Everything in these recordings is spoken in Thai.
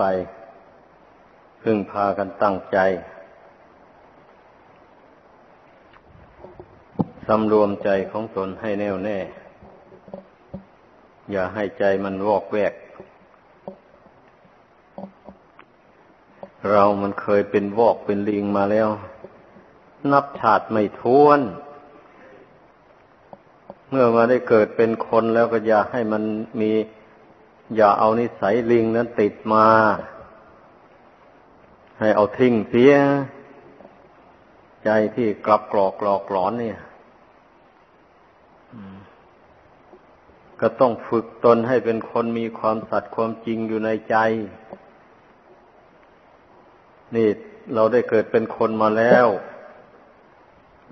ไป พึ่งพากันตั้งใจสำรวมใจของตนให้แน่วแน่ อย่าให้ใจมันวอกแวก เรามันเคยเป็นวอกเป็นลิงมาแล้ว นับชาติไม่ท้วน เมื่อมาได้เกิดเป็นคนแล้วก็อย่าให้มันมี อย่าเอานิสัยลิงนั้นติดมา ให้เอาทิ้งเสีย ใจที่กลับกรอกกรอกหลอนเนี่ยก็ต้องฝึกตนให้เป็นคนมีความสัตย์ความจริงอยู่ในใจ นี่เราได้เกิดเป็นคนมาแล้ว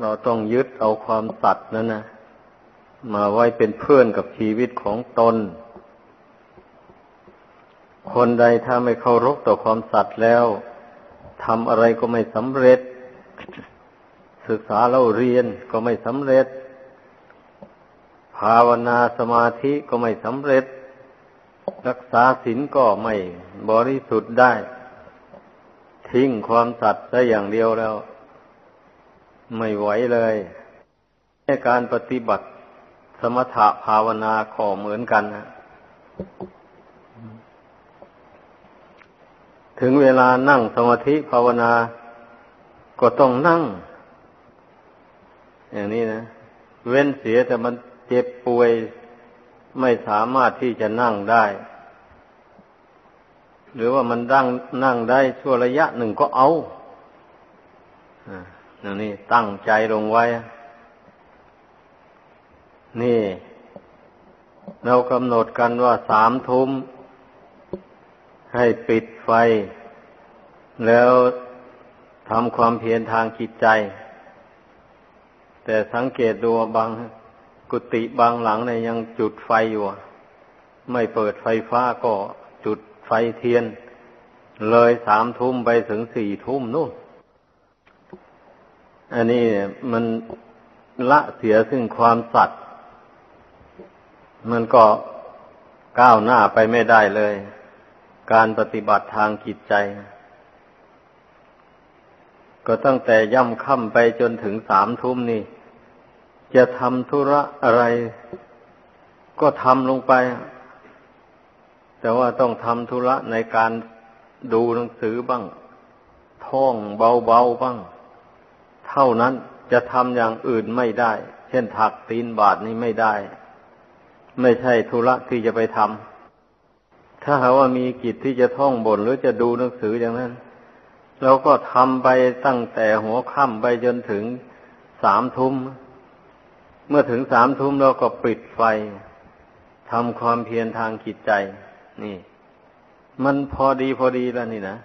เราต้องยึดเอาความสัตย์นั้นนะมาไว้เป็นเพื่อนกับชีวิตของตน คนใดถ้าไม่เคารพต่อความสัตย์แล้วทำอะไรก็ไม่สำเร็จ ศึกษาเล่าเรียนก็ไม่สำเร็จ ภาวนาสมาธิก็ไม่สำเร็จ รักษาศีลก็ไม่บริสุทธิ์ได้ ทิ้งความสัตย์ได้อย่างเดียวแล้ว ไม่ไหวเลยในการปฏิบัติสมถะภาวนาก็เหมือนกันนะ ถึงเวลานั่งสมาธิภาวนาก็ต้องนั่ง อย่างนี้นะ เว้นเสียแต่มันเจ็บป่วยไม่สามารถที่จะนั่งได้ หรือว่ามันนั่งนั่งได้ชั่วระยะหนึ่งก็เอาอย่างนี้ตั้งใจลงไว้ นี่ เรากำหนดกันว่าสามทุ่ม ให้ปิดไฟ แล้วทำความเพียรทางจิตใจ แต่สังเกตดูบางกุฏิบางหลังเนี่ยยังจุดไฟอยู่ ไม่เปิดไฟฟ้าก็จุดไฟเทียน เลยสามทุ่มไปถึงสี่ทุ่มนู่น อันนี้มันละเสียซึ่งความสัตย์มันก็ก้าวหน้าไปไม่ได้เลย การปฏิบัติทางจิตใจ ก็ตั้งแต่ย่ำค่ำไปจนถึงสามทุ่มนี่ จะทำธุระอะไร ก็ทำลงไป แต่ว่าต้องทำธุระในการดูหนังสือบ้าง ท่องเบาๆบ้าง เท่านั้นจะทำอย่างอื่นไม่ได้ เช่นถักตีนบาทนี่ไม่ได้ ไม่ใช่ธุระที่จะไปทำ ถ้าหาว่ามีกิจที่จะท่องบนหรือจะดูหนังสืออย่างนั้นเราก็ทำไปตั้งแต่หัวค่ำไปจนถึงสามทุ่ม เมื่อถึงสามทุ่มเราก็ปิดไฟทำความเพียรทางจิตใจ นี่ มันพอดีพอดีแล้วนี่นะ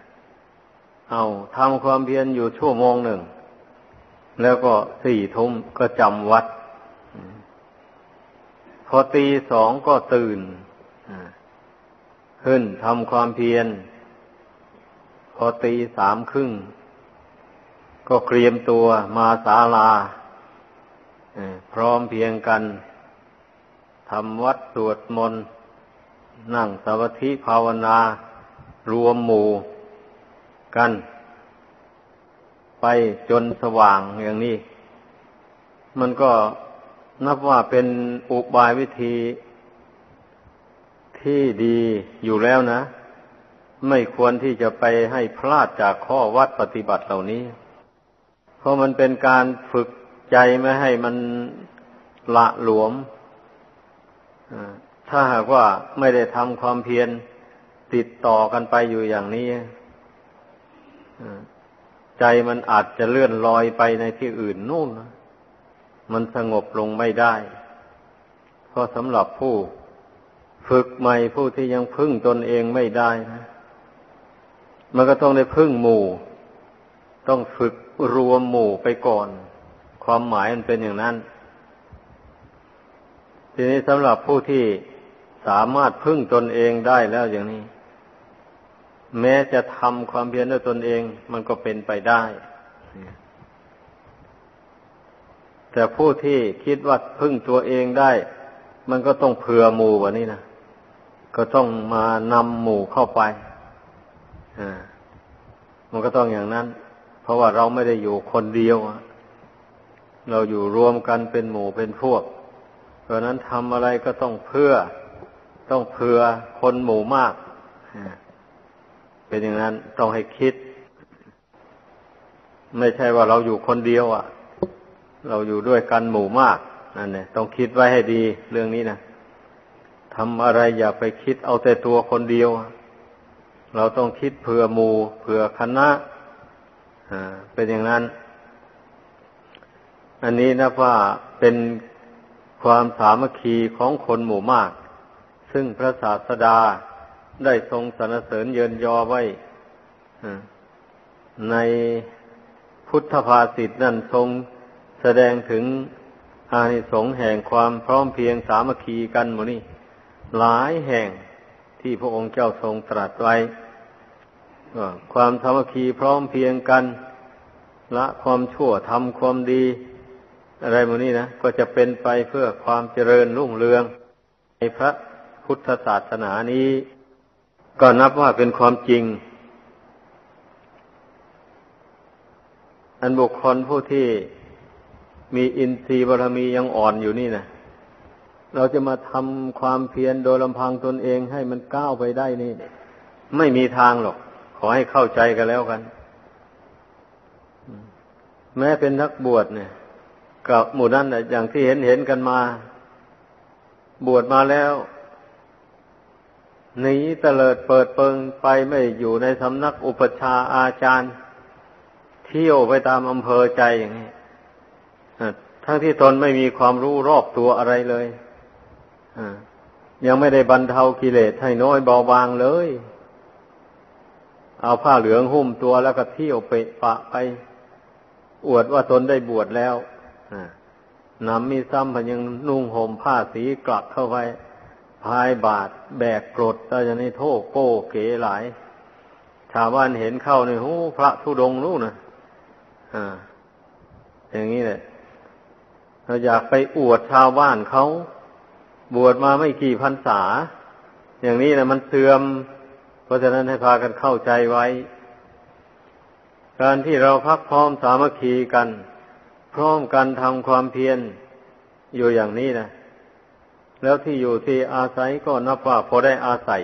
เอาทำความเพียรอยู่ชั่วโมงหนึ่ง แล้วก็สี่ทุ่มก็จำวัด พอตีสองก็ตื่น ขึ้นทำความเพียร พอตีสามครึ่ง ก็เตรียมตัวมาศาลาพร้อมเพียงกันทำวัดสวดมนต์ นั่งสมาธิภาวนา รวมหมู่กัน ไปจนสว่างอย่างนี้ มันก็นับว่าเป็นอุบายวิธี ที่ดีอยู่แล้วนะ ไม่ควรที่จะไปให้พลาดจากข้อวัดปฏิบัติเหล่านี้ เพราะมันเป็นการฝึกใจไม่ให้มันละหลวมถ้าหากว่าไม่ได้ทำความเพียรติดต่อกันไปอยู่อย่างนี้ใจมันอาจจะเลื่อนลอยไปในที่อื่นนู่น มันสงบลงไม่ได้ เพราะสำหรับผู้ ฝึกใหม่ผู้ที่ยังพึ่งตนเองไม่ได้นะมันก็ต้องได้พึ่งหมู่ ต้องฝึกรวมหมู่ไปก่อน ความหมายมันเป็นอย่างนั้น ทีนี้สำหรับผู้ที่สามารถพึ่งตนเองได้แล้วอย่างนี้ แม้จะทำความเพียรด้วยตนเอง มันก็เป็นไปได้ แต่ผู้ที่คิดว่าพึ่งตัวเองได้ มันก็ต้องเผื่อหมู่วะนี้นะ ก็ต้องมานำหมู่เข้าไปมันก็ต้องอย่างนั้น เพราะว่าเราไม่ได้อยู่คนเดียว เราอยู่รวมกันเป็นหมู่เป็นพวก เพราะนั้นทำอะไรก็ต้องเพื่อ ต้องเผื่อคนหมู่มาก เป็นอย่างนั้นต้องให้คิด ไม่ใช่ว่าเราอยู่คนเดียว อะ เราอยู่ด้วยกันหมู่มากนั่นเนี่ยต้องคิดไว้ให้ดีเรื่องนี้นะ ทำอะไรอย่าไปคิดเอาแต่ตัวคนเดียว เราต้องคิดเผื่อหมู่เผื่อคณะเป็นอย่างนั้น อันนี้นะว่าเป็นความสามัคคีของคนหมู่มาก ซึ่งพระศาสดาได้ทรงสรรเสริญเยินยอไว้ในพุทธภาษิตนั่นทรงแสดงถึงอานิสงส์แห่งความพร้อมเพียงสามัคคีกันหมดนี่ หลายแห่งที่พระองค์เจ้าทรงตรัสไว้ความสามัคคีพร้อมเพียงกัน ละความชั่วทำความดี อะไรหมนี้นะก็จะเป็นไปเพื่อความเจริญรุ่งเรือง ในพระพุทธศาสนานี้ ก็นับว่าเป็นความจริง อันบุคคลผู้ที่มีอินทรีย์บารมียังอ่อนอยู่นี่นะ เราจะมาทำความเพียรโดยลำพังตนเองให้มันก้าวไปได้นี่ ไม่มีทางหรอก ขอให้เข้าใจกันแล้วกัน แม้เป็นนักบวชเนี่ย กับหมู่นั้นอย่างที่เห็นเห็นกันมา บวชมาแล้วหนีเตลิดเปิดเปิงไปไม่อยู่ในสำนักอุปชาอาจารย์ เที่ยวไปตามอำเภอใจอย่างนี้ทั้งที่ตนไม่มีความรู้รอบตัวอะไรเลย ยังไม่ได้บรรเทากิเลสให้น้อยเบาบางเลย เอาผ้าเหลืองหุ้มตัวแล้วก็เที่ยวไปปะไป อวดว่าตนได้บวชแล้วนำมีซ้ำพยังนุ่งห่มผ้าสีกลักเข้าไปพายบาทแบกกรดตาจะในโทษโก้เก๋หลายชาวบ้านเห็นเข้าในหูพระทุดงนู่นนะอ่า อย่างนี้แหละเราอยากไปอวดชาวบ้านเขา บวชมาไม่กี่พรรษา อย่างนี้นะมันเสื่อม เพราะฉะนั้นให้พากันเข้าใจไว้ การที่เราพักพร้อมสามัคคีกัน พร้อมกันทำความเพียรอยู่อย่างนี้นะแล้วที่อยู่ที่อาศัยก็นับว่าพอได้อาศัย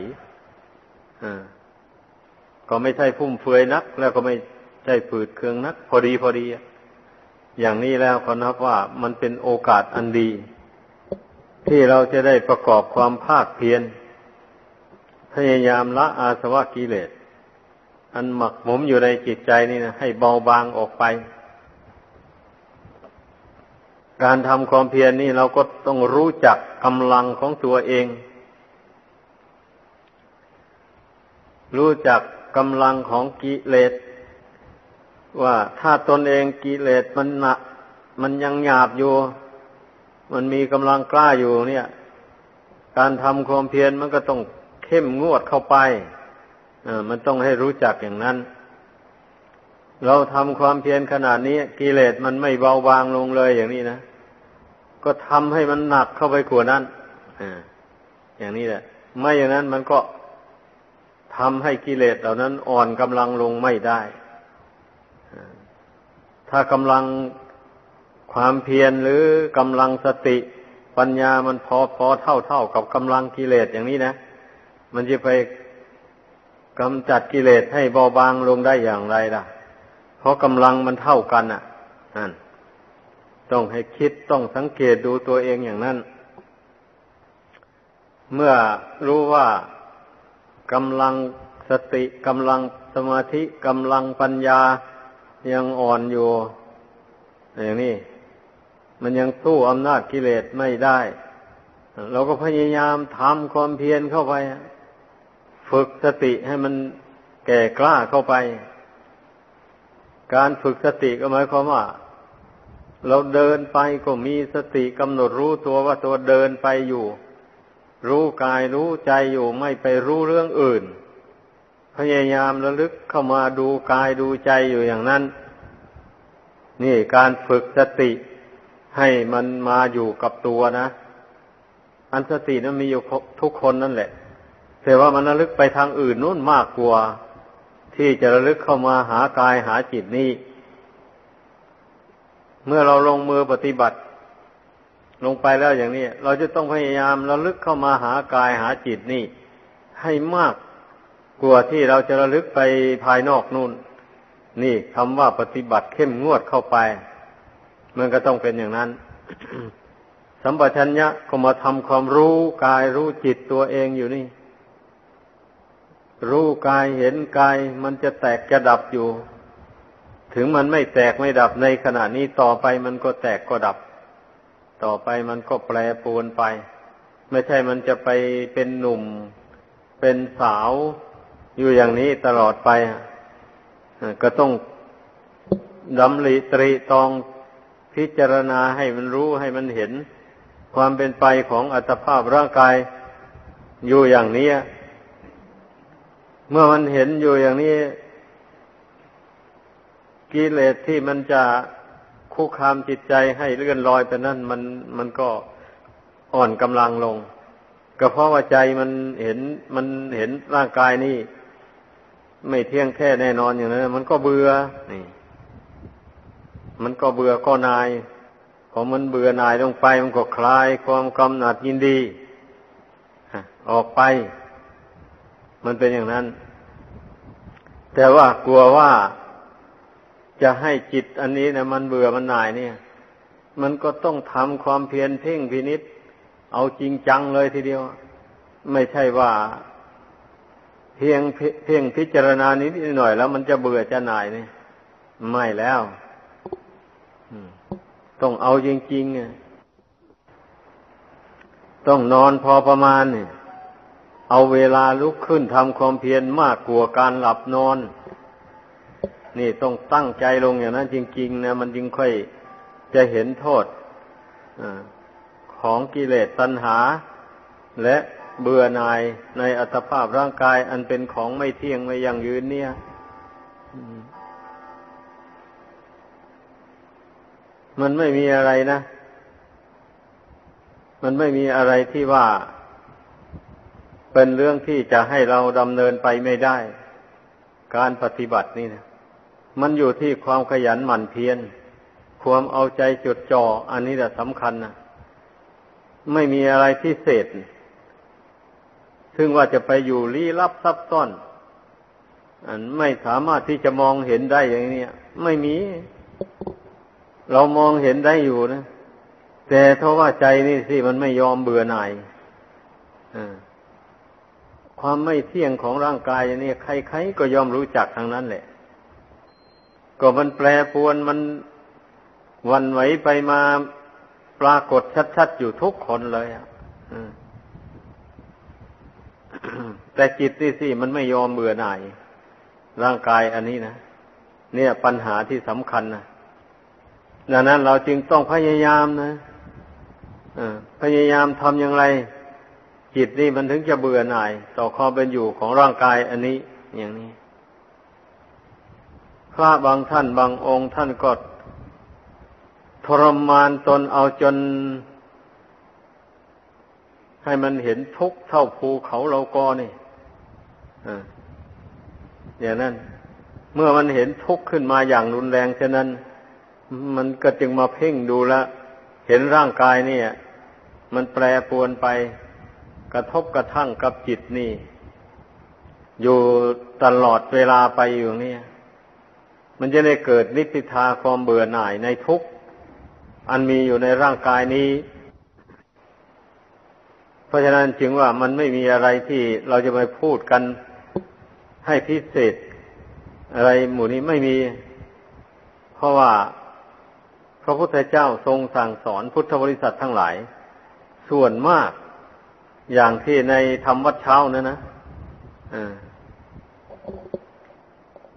ก็ไม่ใช่ฟุ่มเฟือยนัก แล้วก็ไม่ใช่ฝืดเคืองนัก พอดีพอดี อย่างนี้แล้วก็นับว่ามันเป็นโอกาสอันดี ที่เราจะได้ประกอบความภาคเพียรพยายามละอาสวะกิเลส อันหมักหมมอยู่ในจิตใจนี่นะให้เบาบางออกไป การทำความเพียรนนี่เราก็ต้องรู้จักกำลังของตัวเอง รู้จักกำลังของกิเลส ว่าถ้าตนเองกิเลสมันหนักมันยังหยาบอยู่ มันมีกำลังกล้าอยู่เนี่ย การทำความเพียรมันก็ต้องเข้มงวดเข้าไปอมันต้องให้รู้จักอย่างนั้น เราทำความเพียรขนาดนี้กิเลสมันไม่เบาบางลงเลยอย่างนี้นะ ก็ทำให้มันหนักเข้าไปกว่านั้นออย่างนี้แหละ ไม่อย่างนั้นมันก็ทำให้กิเลสเหล่านั้นอ่อนกำลังลงไม่ได้ ถ้ากำลัง ความเพียรหรือกำลังสติปัญญามันพอพอเท่าเท่ากับกำลังกิเลสอย่างนี้นะ มันจะไปกำจัดกิเลสให้เบาบางลงได้อย่างไรล่ะ เพราะกำลังมันเท่ากันอะนั่นต้องให้คิดต้องสังเกตดูตัวเองอย่างนั้น เมื่อรู้ว่ากำลังสติกำลังสมาธิกำลังปัญญายังอ่อนอยู่อย่างนี้ มันยังสู้อำนาจกิเลสไม่ได้ เราก็พยายามทำความเพียรเข้าไป ฝึกสติให้มันแก่กล้าเข้าไป การฝึกสติก็หมายความว่า เราเดินไปก็มีสติกำหนดรู้ตัวว่าตัวเดินไปอยู่ รู้กายรู้ใจอยู่ไม่ไปรู้เรื่องอื่น พยายามระลึกเข้ามาดูกายดูใจอยู่อย่างนั้น นี่การฝึกสติ ให้มันมาอยู่กับตัวนะ อันสตินั้นมีอยู่ทุกคนนั่นแหละ แต่ว่ามันระลึกไปทางอื่นนู่นมากกว่า ที่จะระลึกเข้ามาหากายหาจิตนี้เมื่อเราลงมือปฏิบัติ ลงไปแล้วอย่างนี้ เราจะต้องพยายามระลึกเข้ามาหากายหาจิตนี่ ให้มากกว่าที่เราจะระลึกไปภายนอกนู่น นี่คำว่าปฏิบัติเข้มงวดเข้าไป มันก็ต้องเป็นอย่างนั้น สัมปชัญญะก็มาทำความรู้กายรู้จิตตัวเองอยู่นี่ รู้กายเห็นกายมันจะแตกจะดับอยู่ ถึงมันไม่แตกไม่ดับในขณะนี้ต่อไปมันก็แตกก็ดับ ต่อไปมันก็แปรปรวนไป ไม่ใช่มันจะไปเป็นหนุ่ม เป็นสาวอยู่อย่างนี้ตลอดไปก็ต้องดำริตรีตอง พิจารณาให้มันรู้ให้มันเห็น ความเป็นไปของอัตภาพร่างกายอยู่อย่างนี้ เมื่อมันเห็นอยู่อย่างนี้ กิเลสที่มันจะคุกคามจิตใจให้เลื่อนลอยไปนั่นมันมันก็อ่อนกำลังลง ก็เพราะว่าใจมันเห็นมันเห็นร่างกายนี่ ไม่เที่ยงแท้แน่นอนอย่างนั้นมันก็เบื่อนี่ มันก็เบื่อก็นาย พอมันเบื่อนายลงไป มันก็คลายความกำหนัดยินดีออกไป มันเป็นอย่างนั้น แต่ว่ากลัวว่าจะให้จิตอันนี้นะมันเบื่อมันนายเนี่ย มันก็ต้องทำความเพียรเพ่งพินิษเอาจริงจังเลยทีเดียว ไม่ใช่ว่า เพียงเพียงพิจารณานิดหน่อยแล้วมันจะเบื่อจะหน่ายนี่ไม่แล้ว ต้องเอาจริงๆต้องนอนพอประมาณเนี่ยเอาเวลาลุกขึ้นทำความเพียรมากกว่าการหลับนอน นี่ต้องตั้งใจลงอย่างนั้นจริง ๆ นะ มันจึงค่อยจะเห็นโทษอของกิเลสตัณหา และเบื่อหน่ายในอัตภาพร่างกายอันเป็นของไม่เที่ยงไม่ยั่งยืนเนี่ย มันไม่มีอะไรนะ มันไม่มีอะไรที่ว่า เป็นเรื่องที่จะให้เราดำเนินไปไม่ได้ การปฏิบัตินี่นะมันอยู่ที่ความขยันหมั่นเพียรความเอาใจจดจ่ออันนี้แหละสำคัญนะไม่มีอะไรพิเศษซึ่งว่าจะไปอยู่ลี้ลับซับซ้อน อันไม่สามารถที่จะมองเห็นได้อย่างนี้ไม่มี เรามองเห็นได้อยู่นะ แต่เพราะว่าใจนี่สิมันไม่ยอมเบื่อหน่ายความไม่เที่ยงของร่างกายนี่ใครๆก็ยอมรู้จักทางนั้นแหละ ก็มันแปรปวนมันวันไหวไปมาปรากฏชัดๆอยู่ทุกคนเลยอะแต่จิตนี่สิมันไม่ยอมเบื่อหน่าย ร่างกายอันนี้นะเนี่ยปัญหาที่สำคัญนะ ดังนั้นเราจึงต้องพยายามนะพยายามทำอย่างไร จิตนี่มันถึงจะเบื่อหน่าย ต่อความเป็นอยู่ของร่างกายอันนี้ อย่างนี้ พระบางท่านบางองค์ท่านก็ทรมานตนเอาจน ให้มันเห็นทุกข์เท่าภูเขาเรากอนี่อย่างนั้น เมื่อมันเห็นทุกข์ขึ้นมาอย่างรุนแรงเช่นนั้น มันก็จึงมาเพ่งดูแลเห็นร่างกายเนี่ย มันแปรปวนไป กระทบกระทั่งกับจิตนี่ อยู่ตลอดเวลาไปอยู่เนี่ย มันจะได้เกิดนิพพิทาความเบื่อหน่ายในทุกอันมีอยู่ในร่างกายนี้ เพราะฉะนั้นจึงว่ามันไม่มีอะไรที่เราจะไปพูดกันให้พิเศษ อะไรหมู่นี้ไม่มี เพราะว่า ระพุทธเจ้าทรงสั่งสอนพุทธบริษัททั้งหลาย ส่วนมากอย่างที่ในธรรมวัดเช้านั่นนะ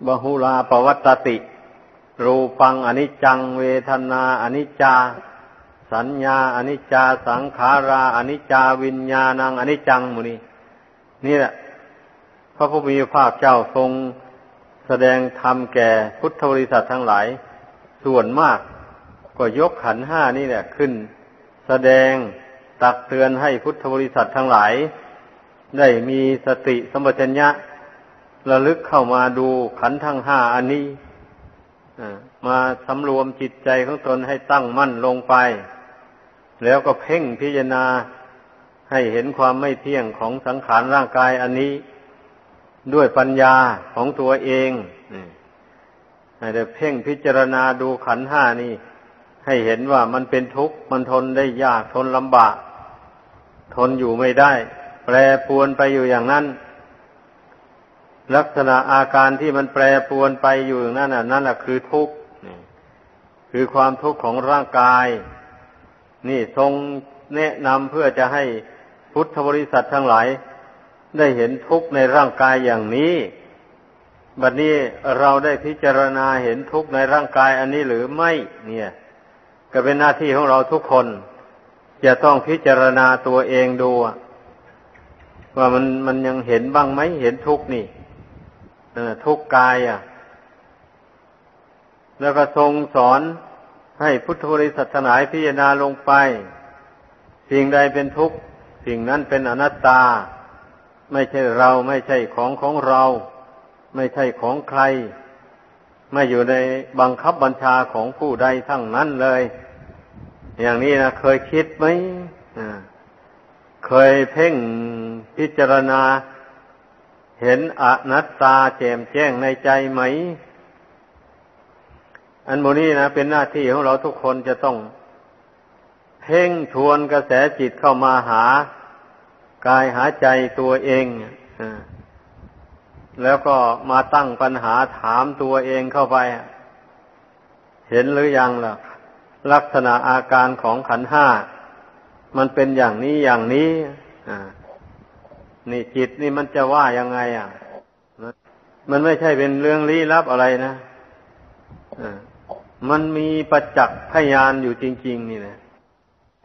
บาหุลาปวัตติ รูปังอนิจจัง เวทนาอนิจจา สัญญาอนิจจา สังขาราอนิจจา วิญญาณังอนิจจังมุนีนี่แหละพระพุทธมีภาคเจ้าทรงแสดงธรรมแก่พุทธบริษัททั้งหลาย ส่วนมาก ก็ยกขันห้านี่แหละขึ้น แสดงตักเตือนให้พุทธบริษัททั้งหลาย ได้มีสติสมบัญญะระลึกเข้ามาดูขันทั้งห้าอันนี้มาสำรวมจิตใจของตนให้ตั้งมั่นลงไป แล้วก็เพ่งพิจารณาให้เห็นความไม่เที่ยงของสังขารร่างกายอันนี้ ด้วยปัญญาของตัวเองให้ได้เพ่งพิจารณาดูขันห้านี่ ให้เห็นว่ามันเป็นทุกข์มันทนได้ยากทนลำบาก ทนอยู่ไม่ได้ แปรปวนไปอยู่อย่างนั้น ลักษณะอาการที่มันแปรปวนไปอยู่อย่างนั้นน่ะนั่นแหละคือทุกข์คือความทุกข์ของร่างกาย นี่ทรงแนะนำเพื่อจะให้พุทธบริษัททั้งหลาย ได้เห็นทุกข์ในร่างกายอย่างนี้บัดนี้เราได้พิจารณาเห็นทุกข์ในร่างกายอันนี้หรือไม่ เนี่ย ก็เป็นหน้าที่ของเราทุกคนจะต้องพิจารณาตัวเองดูว่ามันมันยังเห็นบ้างไหมเห็นทุกนี่ทุกกายอะ แล้วก็ทรงสอนให้พุทธบริษัททั้งหลายพิจารณาลงไป สิ่งใดเป็นทุกข์ สิ่งนั้นเป็นอนัตตา ไม่ใช่เราไม่ใช่ของของเรา ไม่ใช่ของใคร ไม่อยู่ในบังคับบัญชาของผู้ใดทั้งนั้นเลย อย่างนี้นะเคยคิดไหมเคยเพ่งพิจารณา เห็นอนัตตาแจ่มแจ้งในใจไหม อันโมนี้นะเป็นหน้าที่ของเราทุกคนจะต้อง เพ่งทวนกระแสจิตเข้ามาหากายหาใจตัวเอง แล้วก็มาตั้งปัญหาถามตัวเองเข้าไป เห็นหรือยังล่ะ ลักษณะอาการของขันห้า มันเป็นอย่างนี้อย่างนี้นี่จิตนี่มันจะว่ายังไง อะ มันไม่ใช่เป็นเรื่องลี้ลับอะไรนะมันมีประจักษ์พยานอยู่จริง ๆ นี่นะ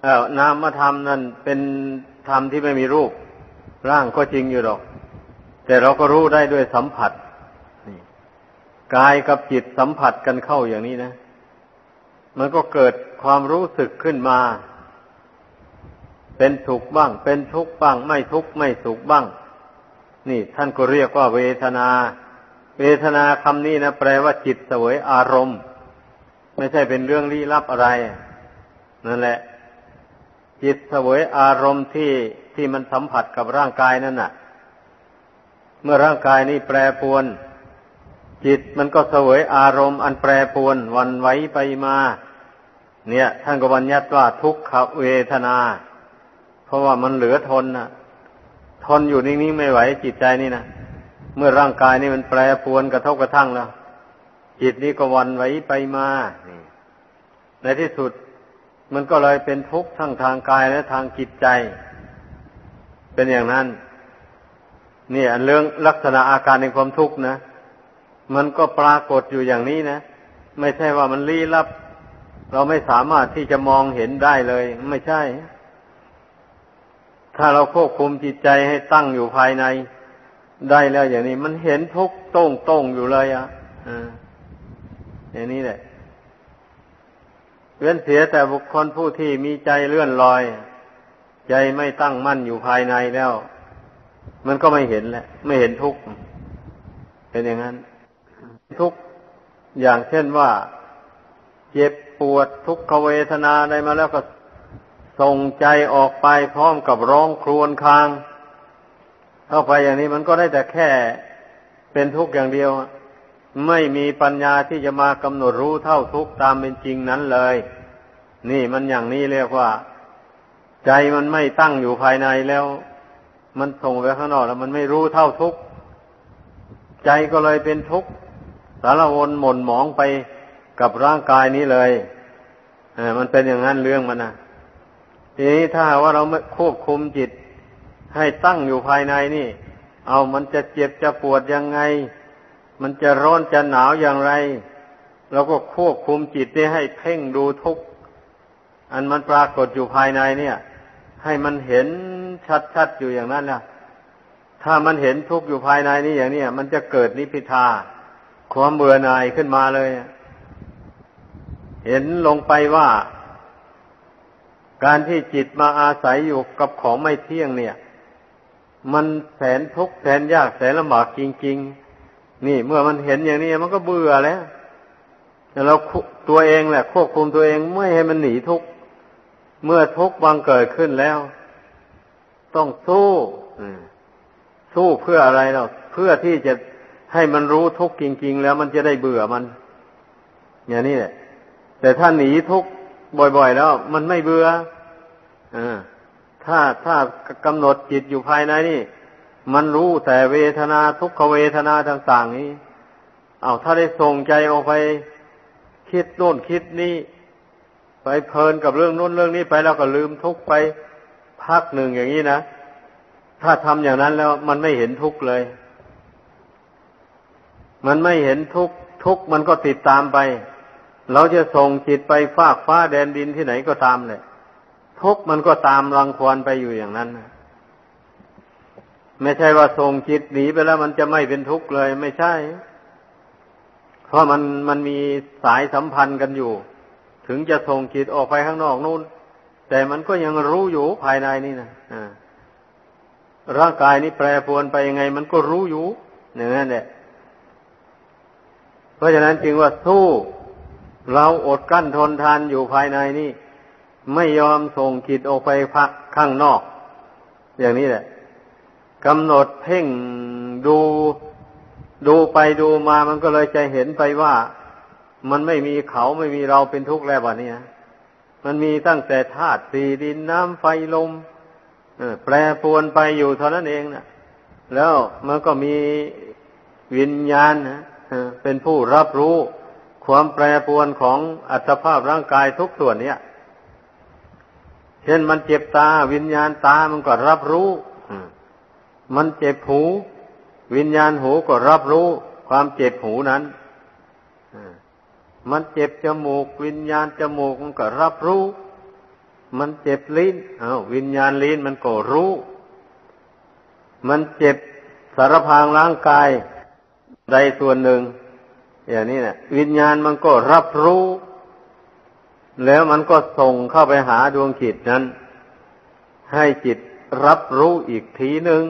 เออนามธรรมนั่นเป็นธรรมที่ไม่มีรูป ร่างก็จริงอยู่หรอก แต่เราก็รู้ได้ด้วยสัมผัสกายกับจิตสัมผัสกันเข้าอย่างนี้นะ มันก็เกิดความรู้สึกขึ้นมา เป็นสุขบ้าง เป็นทุกข์บ้าง ไม่ทุกข์ไม่สุขบ้าง นี่ ท่านก็เรียกว่าเวทนา เวทนาคำนี้นะแปลว่าจิตเสวยอารมณ์ ไม่ใช่เป็นเรื่องลี้ลับอะไรนั่นแหละ จิตเสวยอารมณ์ที่ที่มันสัมผัสกับร่างกายนั่นน่ะ เมื่อร่างกายนี้แปรปวน จิตมันก็เสวยอารมณ์อันแปรปวนวันไหวไปมา เนี่ยท่านก็บัญญัติว่าทุกขเวทนา เพราะว่ามันเหลือทนนะทนอยู่นิ่งๆไม่ไหวจิตใจนี่นะเมื่อร่างกายนี่มันแปรปวนกระทบกระทั่งแล้วจิตนี้ก็วันไหวไปมาในที่สุดมันก็เลยเป็นทุกข์ทั้งทางกายและทางจิตใจ เป็นอย่างนั้น นี่เรื่องลักษณะอาการในความทุกข์นะ มันก็ปรากฏอยู่อย่างนี้นะ ไม่ใช่ว่ามันลี้ลับ เราไม่สามารถที่จะมองเห็นได้เลย ไม่ใช่ ถ้าเราควบคุมจิตใจให้ตั้งอยู่ภายใน ได้แล้วอย่างนี้ มันเห็นทุกข์โต้งโต้งอยู่เลยอะอ่าอย่างนี้แหละเว้นเสียแต่บุคคลผู้ที่มีใจเลื่อนลอย ใจไม่ตั้งมั่นอยู่ภายในแล้ว มันก็ไม่เห็นแหละ ไม่เห็นทุกข์เป็นอย่างนั้น ทุกข์อย่างเช่นว่า เจ็บปวดทุกขเวทนาได้มาแล้วก็ส่งใจออกไปพร้อมกับร้องครวญครางเข้าไปอย่างนี้มันก็ได้แต่แค่เป็นทุกข์อย่างเดียว ไม่มีปัญญาที่จะมากำหนดรู้เท่าทุกขตามเป็นจริงนั้นเลย นี่มันอย่างนี้เรียกว่า ใจมันไม่ตั้งอยู่ภายในแล้ว มันส่งไปข้างนอกแล้วมันไม่รู้เท่าทุกข์ใจก็เลยเป็นทุกข์สารวนหม่นหมองไปกับร่างกายนี้เลยอมันเป็นอย่างนั้นเรื่องมันนะทีนี้ถ้าว่าเราไม่ควบคุมจิต ให้ตั้งอยู่ภายในนี่ เอามันจะเจ็บจะปวดยังไง มันจะร้อนจะหนาวอย่างไรเราก็ควบคุมจิตนี้ให้เพ่งดูทุกอันมันปรากฏอยู่ภายในเนี่ย ให้มันเห็นชัดๆอยู่อย่างนั้นนะถ้ามันเห็นทุกข์อยู่ภายในนี้อย่างนี้มันจะเกิดนิพพิทาความเบื่อหน่ายขึ้นมาเลย เห็นลงไปว่า การที่จิตมาอาศัยอยู่กับของไม่เที่ยงเนี่ย มันแสนทุกข์แสนยากแสนลำบากจริง ๆ นี่เมื่อมันเห็นอย่างนี้มันก็เบื่อแล้วแต่เราตัวเองแหละ ควบคุมตัวเองไม่ให้มันหนีทุกข์ เมื่อทุกข์บังเกิดขึ้นแล้ว ต้องสู้สู้เพื่ออะไรเราเพื่อที่จะให้มันรู้ทุกข์จริง ๆ แล้วมันจะได้เบื่อมัน อย่างนี้แหละ แต่ถ้าหนีทุกข์บ่อย ๆ แล้ว มันไม่เบื่ออถ้าถ้ากำหนดจิตอยู่ภายในนี่ มันรู้แต่เวทนาทุกขเวทนาต่างๆนี้ เอาถ้าได้ส่งใจออกไป คิดโน่นคิดนี่ ไปเพลินกับเรื่องโน้นเรื่องนี้ไปแล้วก็ลืมทุกไปพักหนึ่งอย่างนี้นะ ถ้าทำอย่างนั้นแล้วมันไม่เห็นทุกเลย มันไม่เห็นทุกทุกมันก็ติดตามไป เราจะส่งจิตไปฟากฟ้าแดนดินที่ไหนก็ตามเลยทุกมันก็ตามรังควานไปอยู่อย่างนั้นไม่ใช่ว่าส่งจิตหนีไปแล้วมันจะไม่เป็นทุกข์เลยไม่ใช่ เพราะมันมันมีสายสัมพันธ์กันอยู่ ถึงจะส่งจิตออกไปข้างนอกนู่น แต่มันก็ยังรู้อยู่ภายในนี่นะร่างกายนี้แปรปรวนไปยังไง มันก็รู้อยู่อย่างนั้นแหละ เพราะฉะนั้นจึงว่าสู้เราอดกั้นทนทานอยู่ภายในนี่ ไม่ยอมส่งจิตออกไปพักข้างนอก อย่างนี้แหละกำหนดเพ่งดูดูไปดูมามันก็เลยจะเห็นไปว่า มันไม่มีเขาไม่มีเราเป็นทุกข์แล้ววะเนี่ยมันมีตั้งแต่ธาตุสี่ดินน้ำไฟลมแปรปวนไปอยู่เท่านั้นเองนะแล้วมันก็มีวิญญาณนะเป็นผู้รับรู้ความแปรปวนของอัตภาพร่างกายทุกส่วนเนี่ยเช่นมันเจ็บตาวิญญาณตามันก็รับรู้มันเจ็บหู วิญญาณหูก็รับรู้ความเจ็บหูนั้น มันเจ็บจมูก วิญญาณจมูกมันก็รับรู้ มันเจ็บลิ้นอาวิญญาณลิ้นมันก็รู้ มันเจ็บสารพางร่างกายใดส่วนหนึ่ง อย่างนี้นะวิญญาณมันก็รับรู้ แล้วมันก็ส่งเข้าไปหาดวงจิตนั้น ให้จิตรับรู้อีกทีหนึ่ง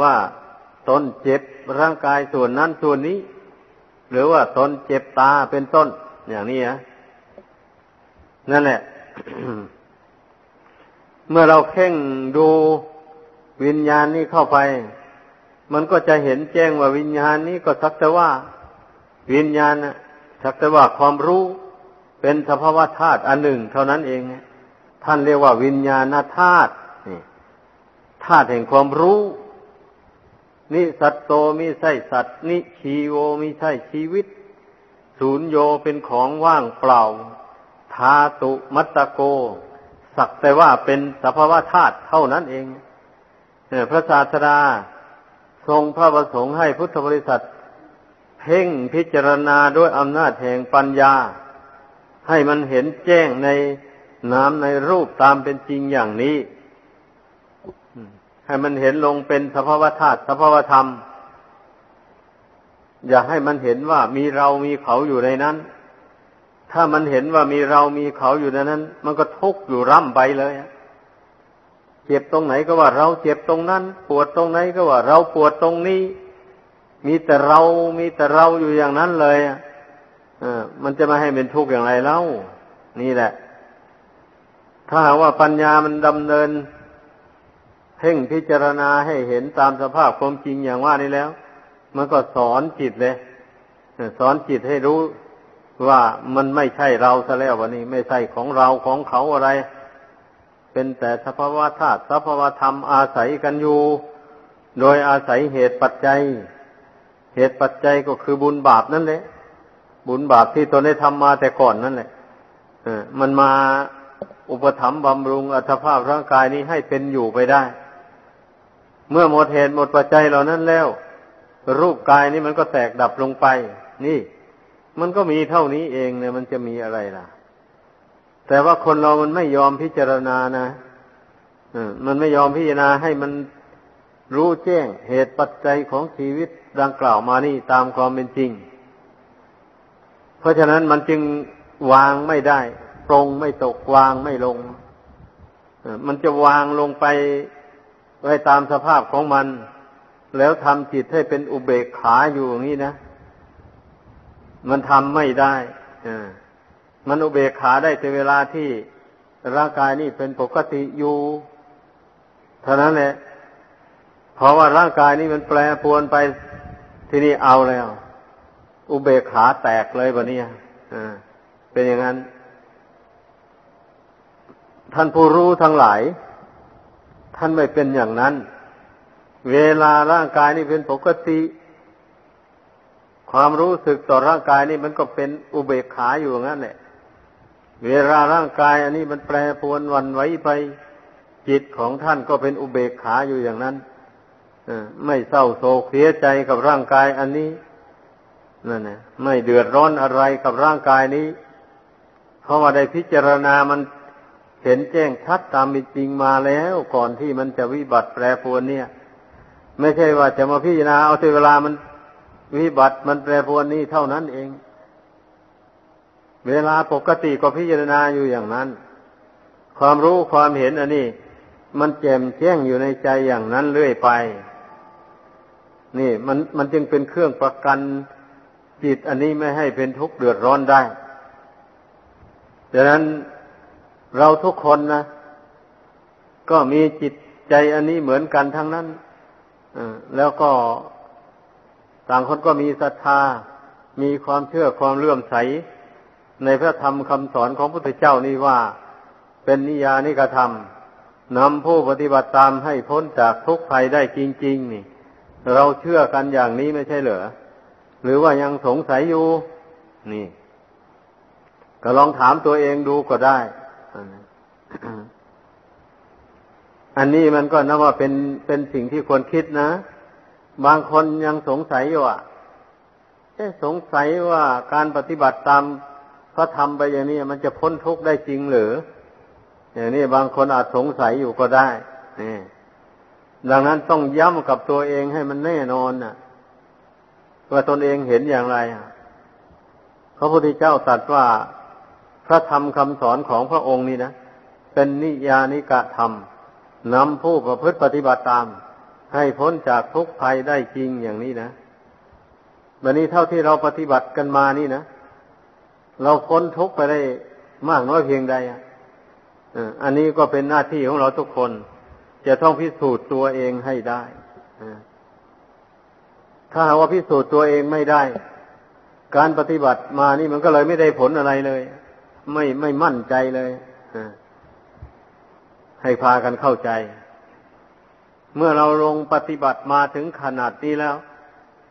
ว่าตนเจ็บร่างกายส่วนนั้นส่วนนี้ หรือว่าตนเจ็บตาเป็นต้น อย่างนี้นะนั่นแหละ เมื่อเราเข่งดูวิญญาณนี้เข้าไป มันก็จะเห็นแจ้งว่าวิญญาณนี้ก็สักแต่ว่า วิญญาณสักแต่ว่าความรู้เป็นสภาวะธาตุอันหนึ่ง เท่านั้นเอง ท่านเรียกว่าวิญญาณธาตุธาตุแห่งความรู้ นิสัตโตมิใช่สัตว์ นิชีโวมิใช่ชีวิต ศูนย์โยเป็นของว่างเปล่าธาตุมัตตโก สักแต่ว่าเป็นสภาวะธาตุเท่านั้นเองพระศาสดาทรงพระประสงค์ให้พุทธบริษัท เพ่งพิจารณาด้วยอำนาจแห่งปัญญา ให้มันเห็นแจ้งในน้ำในรูปตามเป็นจริงอย่างนี้ ให้มันเห็นลงเป็นสภาวธาตุสภาวธรรม อย่าให้มันเห็นว่ามีเรามีเขาอยู่ในนั้น ถ้ามันเห็นว่ามีเรามีเขาอยู่ในนั้น มันก็ทุกข์อยู่ร่ำไปเลยเจ็บตรงไหนก็ว่าเราเจ็บตรงนั้น ปวดตรงไหนก็ว่าเราปวดตรงนี้ มีแต่เรามีแต่เราอยู่อย่างนั้นเลยอมันจะมาให้เป็นทุกข์อย่างไรเล่านี่แหละ ถ้าหากว่าปัญญามันดำเนิน เพ่งพิจารณาให้เห็นตามสภาพความจริงอย่างว่านี้แล้ว มันก็สอนจิตเลยสอนจิตให้รู้ว่ามันไม่ใช่เราซะแล้ววันนี้ ไม่ใช่ของเราของเขาอะไร เป็นแต่สภาวะธาตุสภาวะธรรมอาศัยกันอยู่ โดยอาศัยเหตุปัจจัย เหตุปัจจัยก็คือบุญบาปนั่นแหละ บุญบาปที่ตนได้ทำมาแต่ก่อนนั่นแหละมันมาอุปถัมภ์บำรุงอัตภาพร่างกายนี้ให้เป็นอยู่ไปได้ เมื่อหมดเหตุหมดปัจจัยเหล่านั้นแล้ว รูปกายนี้มันก็แตกดับลงไป นี่ มันก็มีเท่านี้เองเนี่ยมันจะมีอะไรล่ะ แต่ว่าคนเรามันไม่ยอมพิจารณานะมันไม่ยอมพิจารณาให้มันรู้แจ้งเหตุปัจจัยของชีวิตดังกล่าวมานี่ตามความเป็นจริง เพราะฉะนั้นมันจึงวางไม่ได้ปรงไม่ตกวางไม่ลง มันจะวางลงไป ไว้ตามสภาพของมัน แล้วทำจิตให้เป็นอุเบกขาอยู่อย่างนี้นะ มันทำไม่ได้อมันอุเบกขาได้แต่เวลาที่ร่างกายนี่เป็นปกติอยู่เท่านั้นแหละเพราะว่าร่างกายนี่มันแปรปวนไปที่นี่เอาแล้ว อุเบกขาแตกเลยบะเนี่ยอ่าเป็นอย่างนั้น ท่านผู้รู้ทั้งหลาย ท่านไม่เป็นอย่างนั้น เวลาร่างกายนี่เป็นปกติ ความรู้สึกต่อร่างกายนี่มันก็เป็นอุเบกขาอยู่งั้นแหละเวลาร่างกาย อันนี้มันแปรปรวนวันไหวไป จิตของท่านก็เป็นอุเบกขาอยู่อย่างนั้นไม่เศร้าโศกเสียใจกับร่างกายอันนี้นั่นนะไม่เดือดร้อนอะไรกับร่างกายนี้ เพราะว่าได้พิจารณามัน เห็นแจ้งชัดตามเป็นจริงมาแล้วก่อนที่มันจะวิบัติแปรปรวนเนี่ย ไม่ใช่ว่าจะมาพิจารณาเอาแต่เวลามันวิบัติมันแปรปรวนนี่เท่านั้นเอง เวลาปกติก็พิจารณาอยู่อย่างนั้น ความรู้ความเห็นอันนี้ มันแจ่มแจ้งอยู่ในใจอย่างนั้นเรื่อยไป นี่มันมันจึงเป็นเครื่องประกันจิตอันนี้ไม่ให้เป็นทุกข์เดือดร้อนได้ดังนั้น เราทุกคนนะก็มีจิตใจอันนี้เหมือนกันทั้งนั้นแล้วก็ต่างคนก็มีศรัทธา มีความเชื่อความเลื่อมใส ในพระธรรมคำสอนของพระพุทธเจ้านี่ว่า เป็นนิยานิกระทำนำผู้ปฏิบัติตามให้พ้นจากทุกข์ภัยได้จริง ๆ นี่ เราเชื่อกันอย่างนี้ไม่ใช่เหรอ หรือว่ายังสงสัยอยู่ นี่ ก็ลองถามตัวเองดูก็ได้ อันนี้มันก็นับว่าเป็นเป็นสิ่งที่ควรคิดนะ บางคนยังสงสัยอยู่อะสงสัยว่าการปฏิบัติตามเขาทำไปอย่างนี้มันจะพ้นทุกข์ได้จริงหรืออย่างนี้บางคนอาจสงสัยอยู่ก็ได้นี่ดังนั้นต้องย้ำกับตัวเองให้มันแน่นอนน่ะ ว่าตนเองเห็นอย่างไรพระพุทธเจ้าตรัสว่า ระธรรมคำสอนของพระองค์นี่นะ เป็นนิยานิกะธรรมนำผู้ประพฤติปฏิบัติตาม ให้พ้นจากทุกภัยได้จริงอย่างนี้นะวันนี้เท่าที่เราปฏิบัติกันมานี่นะเราพ้นทุกข์ไปได้มากน้อยเพียงใดอันนี้ก็เป็นหน้าที่ของเราทุกคน จะต้องพิสูจน์ตัวเองให้ได้ถ้าหากว่าพิสูจน์ตัวเองไม่ได้ การปฏิบัติมานี่มันก็เลยไม่ได้ผลอะไรเลย ไม่ไม่มั่นใจเลยให้พากันเข้าใจ เมื่อเราลงปฏิบัติมาถึงขนาดนี้แล้ว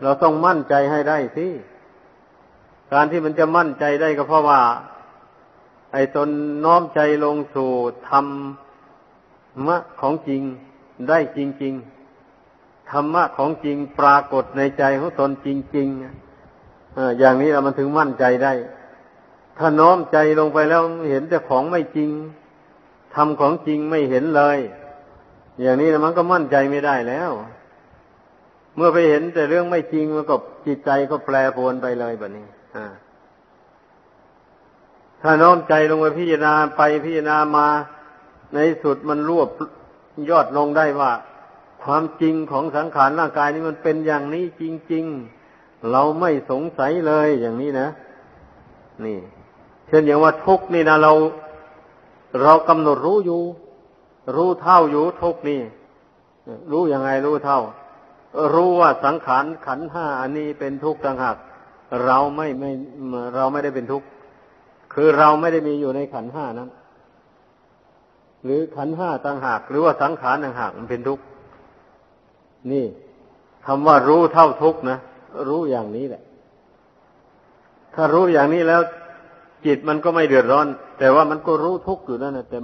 เราต้องมั่นใจให้ได้สิการที่มันจะมั่นใจได้ก็เพราะว่า ไอ้ตนน้อมใจลงสู่ธรรมะของจริงได้จริง ๆ ธรรมะของจริงปรากฏในใจของตนจริงๆอย่างนี้เรามันถึงมั่นใจได้ ถ้าน้อมใจลงไปแล้วเห็นแต่ของไม่จริงทำของจริงไม่เห็นเลย อย่างนี้มันก็มั่นใจไม่ได้แล้ว เมื่อไปเห็นแต่เรื่องไม่จริงมันก็จิตใจก็แปรปรวนไปเลยแบบนี้ถ้าน้อมใจลงไปพิจารณาไปพิจารณามา ในสุดมันรวบยอดลงได้ว่า ความจริงของสังขารร่างกายนี้มันเป็นอย่างนี้จริง ๆ เราไม่สงสัยเลยอย่างนี้นะ นี่ เช่นอย่างว่าทุกนี่นะเรา เรากำหนดรู้อยู่ รู้เท่าอยู่ทุกนี่รู้ยังไงรู้เท่า รู้ว่าสังขารขันห้าอันนี้เป็นทุกข์ต่างหากเราไม่ไม่เราไม่ได้เป็นทุกข์คือเราไม่ได้มีอยู่ในขันห้านั้น หรือขันห้าต่างหาก หรือว่าสังขารต่างหากมันเป็นทุกข์นี่คำว่ารู้เท่าทุกข์นะรู้อย่างนี้แหละ ถ้ารู้อย่างนี้แล้ว จิตมันก็ไม่เดือดร้อน แต่ว่ามันก็รู้ทุกข์อยู่นั่นแหละแต่